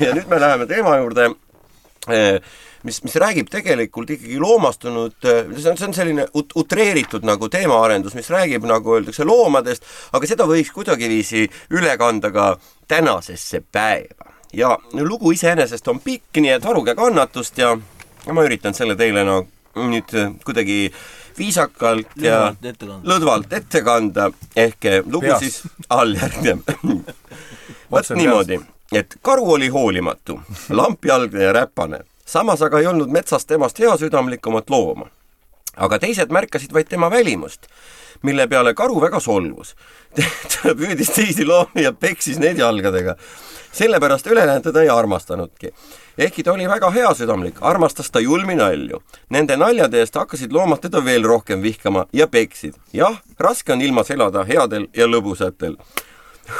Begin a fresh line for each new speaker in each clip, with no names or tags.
ja nüüd me läheme teema juurde, eh, mis, mis räägib tegelikult ikkagi loomastunud, eh, see on, see on selline ut-, utreeritud nagu teemaarendus, mis räägib, nagu öeldakse, loomadest, aga seda võiks kuidagiviisi üle kanda ka tänasesse päeva. ja lugu iseenesest on pikk, nii et varuge kannatust ja ma üritan selle teile no nüüd kuidagi viisakalt ja
Lõdvalt ette kanda.
ehk lugu
Peast.
siis alljärgneb. vot niimoodi, et karu oli hoolimatu, lampjalgne ja räpane, samas aga ei olnud metsas temast heasüdamlikumat looma. aga teised märkasid vaid tema välimust, mille peale karu väga solvus. ta püüdis teisi loomi ja peksis neid jalgadega. sellepärast ülejäänud teda ei armastanudki. ehkki ta oli väga heasüdamlik, armastas ta julmi nalju. Nende naljade eest hakkasid loomad teda veel rohkem vihkama ja peksid. jah, raske on ilmas elada headel ja lõbusatel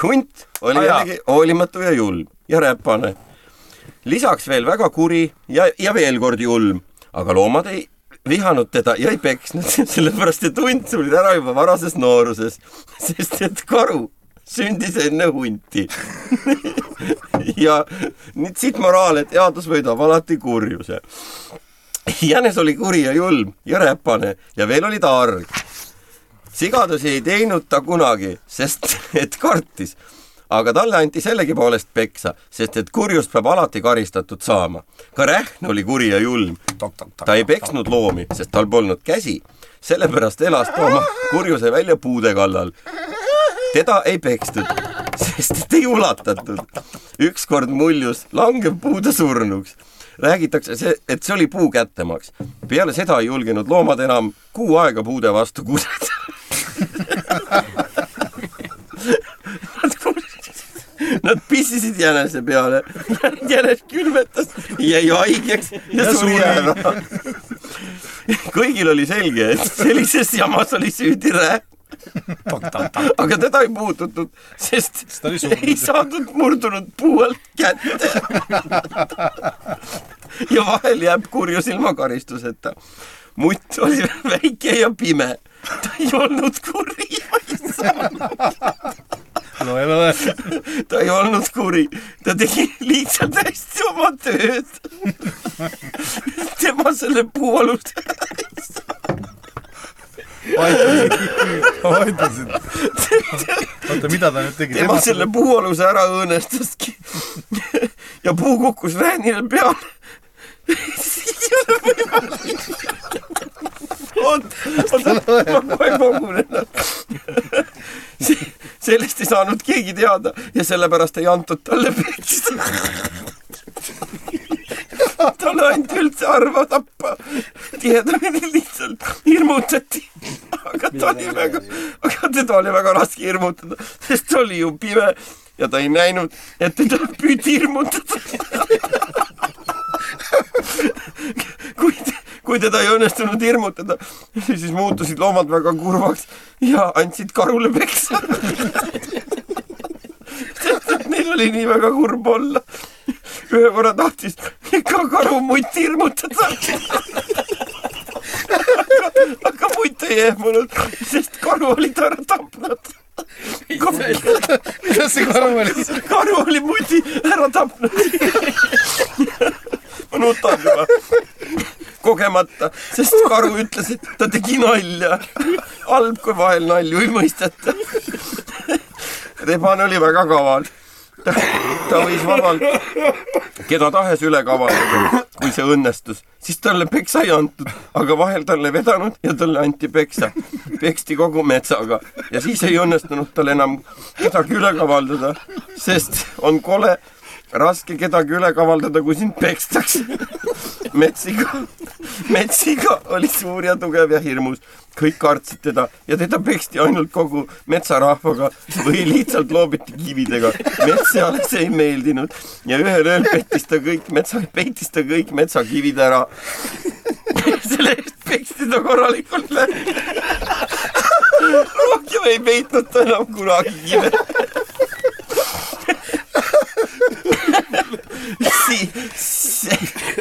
hunt oli
jaa.
jällegi hoolimatu ja julm ja räpane. lisaks veel väga kuri ja, ja veel kord julm, aga loomad ei vihanud teda ja ei peksnud, sellepärast et hunt suri ära juba varases nooruses, sest et karu sündis enne hunti. ja nüüd siit moraal, et headus võidab alati kurjuse. jänes oli kuri ja julm ja räpane ja veel oli ta arg sigadusi ei teinud ta kunagi, sest et kartis. aga talle anti sellegipoolest peksa, sest et kurjust peab alati karistatud saama. ka Rähn oli kuri ja julm. ta ei peksnud loomi, sest tal polnud käsi. sellepärast elas ta oma kurjuse välja puude kallal. teda ei pekstud, sest et ei ulatatud. ükskord muljus langev puude surnuks räägitakse see, et see oli puu kättemaks. peale seda ei julgenud loomad enam kuu aega puude vastu kuseda. Nad pissisid jänese peale, jänes külmetas, jäi haigeks ja,
Ja
suri ära. kõigil oli selge, et sellises jamas oli süüdi Rähn aga teda ei puututud, sest ei saadud murdunud puu alt kätte. ja vahel jääb kurjus ilma karistuseta. mutt oli väike ja pime. Ta ei olnud kuri,
loe, loe.
ta ei olnud kuri, ta tegi lihtsalt hästi oma tööd. tema selle puu alust
aitasid, aitasid. oota, mida ta nüüd tegi?
tema selle puualuse ära õõnestaski ja puu kukkus Rähnile peale. ei ole võimalik. oot, oota, ma kohe kogun ennast. sellest ei saanud keegi teada ja sellepärast ei antud talle peksa. talle anti üldse harva tappa. tihedamini lihtsalt hirmutati. aga ta oli väga, aga teda oli väga raske hirmutada, sest oli ju pime ja ta ei näinud, et teda püüdi hirmutada. kui, kui teda ei õnnestunud hirmutada, siis muutusid loomad väga kurvaks ja andsid karule peksa. sest et neil oli nii väga kurb olla. ühe korra tahtis ka karu mutt hirmutada. aga mutt ei ehmunud, sest karu oli ta ära tapnud.
kuidas see karu oli?
karu oli muti ära tapnud. ma nutan juba kogemata, sest karu ütles, et ta tegi nalja. halb, kui vahel nalju ei mõisteta. rebane oli väga kaval. ta, ta võis vabalt keda tahes üle kavaldada, kui see õnnestus, siis talle peksa ei antud, aga vahel talle vedanud ja talle anti peksa. peksti kogu metsaga ja siis ei õnnestunud tal enam kedagi üle kavaldada, sest on kole raske kedagi üle kavaldada, kui sind pekstakse. Metsiga, metsiga oli suur ja tugev ja hirmus, kõik kartsid teda ja teda peksti ainult kogu metsarahvaga või lihtsalt loobiti kividega. metsaale see ei meeldinud ja ühel ööl pettis ta kõik metsa, peitis ta kõik metsakivid ära. selle eest peksti ta korralikult läbi. rohkem ei peitnud ta enam kunagi kive.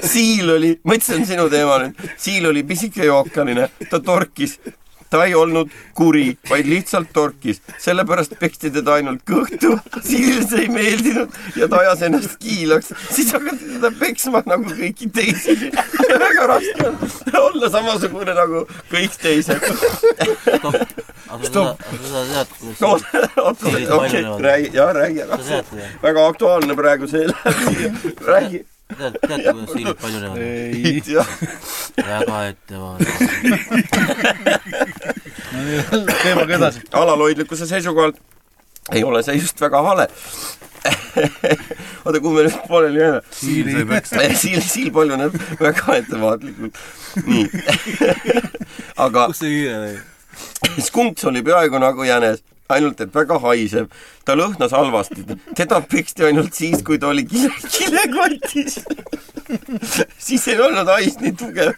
Siil oli, ma ütlesin sinu teema nüüd, siil oli pisike ja okkaline, ta torkis, ta ei olnud kuri, vaid lihtsalt torkis, sellepärast peksti teda ainult kõhtu, Siil see ei meeldinud. Ja ta ajas ennast kiilaks, siis hakati teda peksma nagu kõiki teisi. väga raske on olla samasugune nagu kõik teised.
Siilid
okei räägi, jaa, räägi ära. väga aktuaalne praegu see. Räägi.
tead, tead, kuidas siilid paljunevad?
ei,
jah,
väga ettevaatlik.
teemaga edasi.
alalhoidlikkuse seisukohalt ei ole see just väga vale. oota, kuhu me nüüd pooleli jääme?
siil
siil, siil paljuneb väga ettevaatlikult. nii. aga
kus see kiire oli?
skunks oli peaaegu nagu jänes, ainult et väga haisev. ta lõhnas halvasti. teda peksti ainult siis, kui ta oli kile, kilekotis. siis ei olnud hais nii tugev.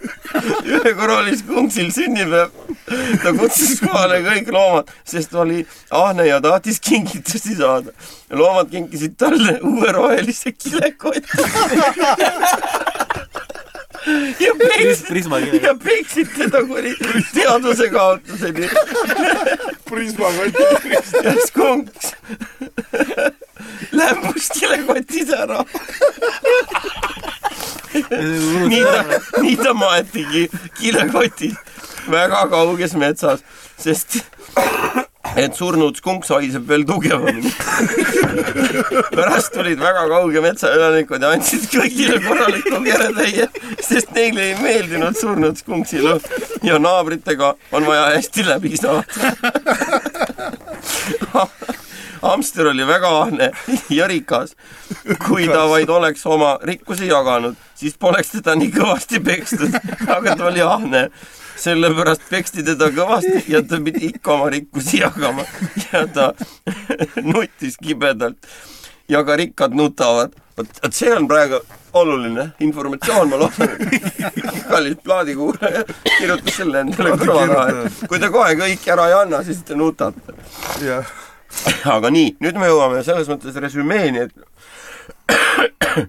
ühe korra oli skunksil sünnipäev. ta kutsus kohale kõik loomad, sest oli ahne ja tahtis kingitusi saada. loomad kinkisid talle uue rohelise kilekoti. ja peks-,
Prisma kiire.
ja peksid teda kuni teadvuse kaotuseni
Prisma kott.
ja skunks lämbus kilekotis ära. nii ta, nii ta maetigi kilekotis väga kauges metsas, sest et surnud skunks haiseb veel tugevamini. Pärast tulid väga kauge metsaelanikud ja andsid kõigile korraliku keretäie, sest neile ei meeldinud surnud skunksi lõhn ja naabritega on vaja hästi läbi saada. hamster oli väga ahne ja rikas. kui ta vaid oleks oma rikkusi jaganud, siis poleks teda nii kõvasti pekstud, aga ta oli ahne. sellepärast peksti teda kõvasti ja ta pidi ikka oma rikkusi jagama ja ta nuttis kibedalt. ja ka rikkad nutavad. vot, vot see on praegu oluline informatsioon, ma loodan, kallis plaadikuulaja kirjutas selle endale kõrva taha, et kui te kohe kõiki ära ei anna, siis te nutate
jah,
aga nii, nüüd me jõuame selles mõttes resümeeni, et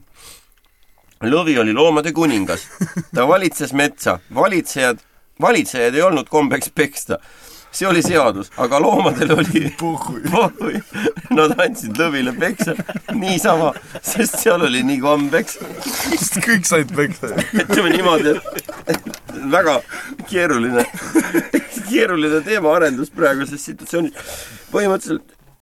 lõvi oli loomade kuningas, ta valitses metsa, valitsejad, valitsejaid ei olnud kombeks peksta. see oli seadus, aga loomadel oli pohhui, nad andsid lõvile peksa niisama, sest seal oli nii kombeks.
kõik said peksa.
ütleme niimoodi, et väga keeruline, keeruline teemaarendus praeguses situatsioonis. Põhimõtteliselt